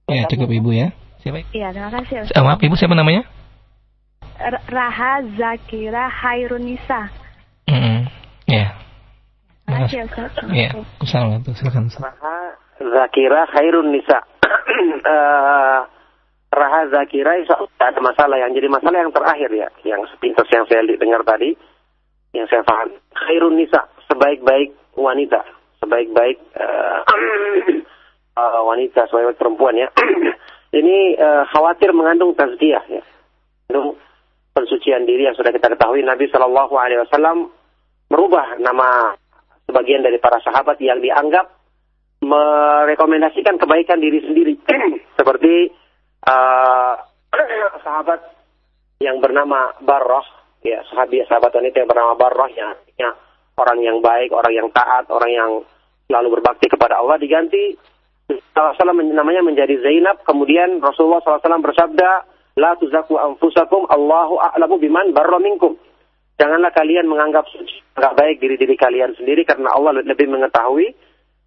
Ya cukup Ibu ya. Siapa? Iya terima kasih Ustaz. Uh, maaf Ibu siapa namanya? Raha Zakira Hairunisa. Mm -hmm. Ya. Terima kasih Ustaz. Ya. Assalamualaikum. Silakan Ustaz. Raha Zakira Hairun Nisa. uh, Raha Zakira insya Allah ada masalah yang jadi masalah yang terakhir ya, yang sepintas yang saya dengar tadi yang saya paham. Khairun nisa, sebaik-baik wanita, sebaik-baik uh, uh, wanita, sebaik-baik perempuan ya. Ini uh, khawatir mengandung tazkiyah ya. Mengandung pensucian diri yang sudah kita ketahui Nabi Shallallahu alaihi wasallam merubah nama sebagian dari para sahabat yang dianggap merekomendasikan kebaikan diri sendiri. Seperti uh, sahabat yang bernama Barroh ya sahabat sahabat wanita yang bernama Barrah yang artinya orang yang baik, orang yang taat, orang yang selalu berbakti kepada Allah diganti SAW namanya menjadi Zainab. Kemudian Rasulullah SAW bersabda la tuzaku anfusakum Allahu a'lamu biman barra minkum. Janganlah kalian menganggap suci baik diri-diri kalian sendiri karena Allah lebih mengetahui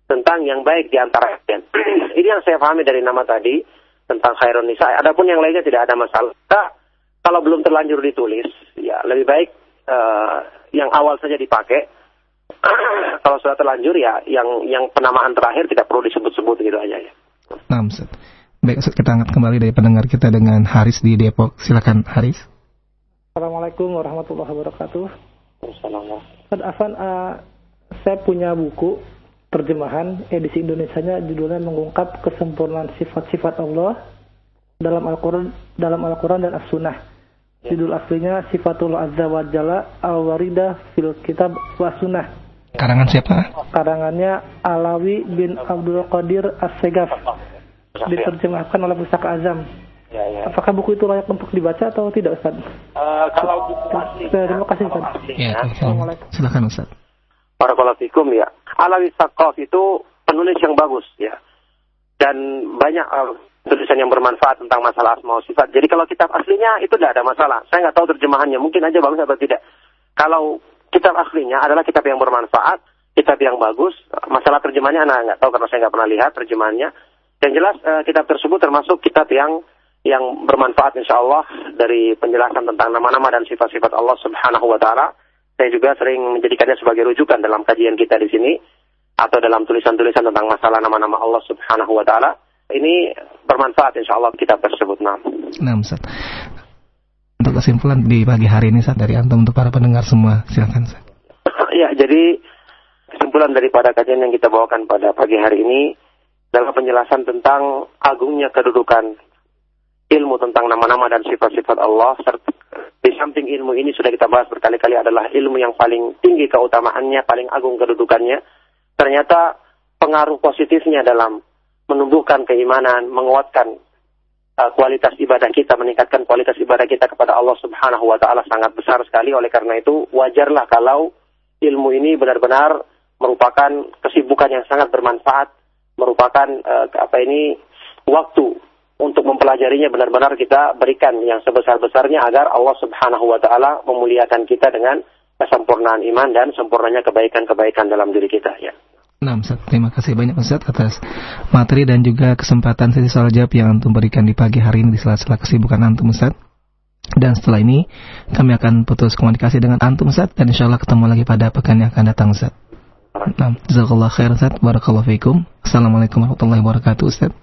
tentang yang baik di antara kalian. Ini yang saya pahami dari nama tadi tentang khairun nisa. Adapun yang lainnya tidak ada masalah. Kalau belum terlanjur ditulis, ya lebih baik uh, yang awal saja dipakai. kalau sudah terlanjur ya yang yang penamaan terakhir tidak perlu disebut-sebut gitu aja ya. Nah, Ustaz. Baik, Ustaz, kita angkat kembali dari pendengar kita dengan Haris di Depok. Silakan Haris. Assalamualaikum warahmatullahi wabarakatuh. Assalamualaikum. Afan, uh, saya punya buku terjemahan edisi Indonesia-nya judulnya mengungkap kesempurnaan sifat-sifat Allah dalam Al-Quran dalam Al-Quran dan As-Sunnah. Ya. Judul aslinya Sifatul Azza wa Jalla Al-Warida fil Kitab wa Sunnah. Karangan siapa? Karangannya Alawi bin Abdul Qadir As-Segaf. Diterjemahkan oleh Pusaka Azam. Ya, ya. Apakah buku itu layak untuk dibaca atau tidak, Ustaz? Uh, kalau buku aslinya, terima kasih, Ustaz. Ya, silakan Ustaz. Barakallahu fikum ya. Alawi Sakaf itu penulis yang bagus ya. Dan banyak uh, tulisan yang bermanfaat tentang masalah asma sifat. Jadi kalau kitab aslinya itu tidak ada masalah. Saya nggak tahu terjemahannya, mungkin aja bagus atau tidak. Kalau kitab aslinya adalah kitab yang bermanfaat, kitab yang bagus. Masalah terjemahannya anak nggak tahu karena saya nggak pernah lihat terjemahannya. Yang jelas uh, kitab tersebut termasuk kitab yang yang bermanfaat insya Allah dari penjelasan tentang nama-nama dan sifat-sifat Allah Subhanahu Wa Taala. Saya juga sering menjadikannya sebagai rujukan dalam kajian kita di sini atau dalam tulisan-tulisan tentang masalah nama-nama Allah Subhanahu Wa Taala ini bermanfaat insya Allah kita tersebut. Nah, nah. Untuk kesimpulan di pagi hari ini saat dari Antum untuk para pendengar semua, silakan Ustaz. ya, jadi kesimpulan daripada kajian yang kita bawakan pada pagi hari ini adalah penjelasan tentang agungnya kedudukan ilmu tentang nama-nama dan sifat-sifat Allah serta di samping ilmu ini sudah kita bahas berkali-kali adalah ilmu yang paling tinggi keutamaannya, paling agung kedudukannya. Ternyata pengaruh positifnya dalam menumbuhkan keimanan, menguatkan uh, kualitas ibadah kita, meningkatkan kualitas ibadah kita kepada Allah Subhanahu wa taala sangat besar sekali. Oleh karena itu, wajarlah kalau ilmu ini benar-benar merupakan kesibukan yang sangat bermanfaat, merupakan uh, apa ini waktu untuk mempelajarinya benar-benar kita berikan yang sebesar-besarnya agar Allah Subhanahu wa taala memuliakan kita dengan kesempurnaan iman dan sempurnanya kebaikan-kebaikan dalam diri kita ya. Nah, Ustaz, terima kasih banyak Ustaz atas materi dan juga kesempatan sesi soal jawab yang Antum berikan di pagi hari ini di sela-sela kesibukan Antum Ustaz. Dan setelah ini kami akan putus komunikasi dengan Antum Ustaz dan insya Allah ketemu lagi pada pekan yang akan datang Ustaz. Nah, jazakallah khair Ustaz. Barakallahu. Assalamualaikum warahmatullahi wabarakatuh Ustaz.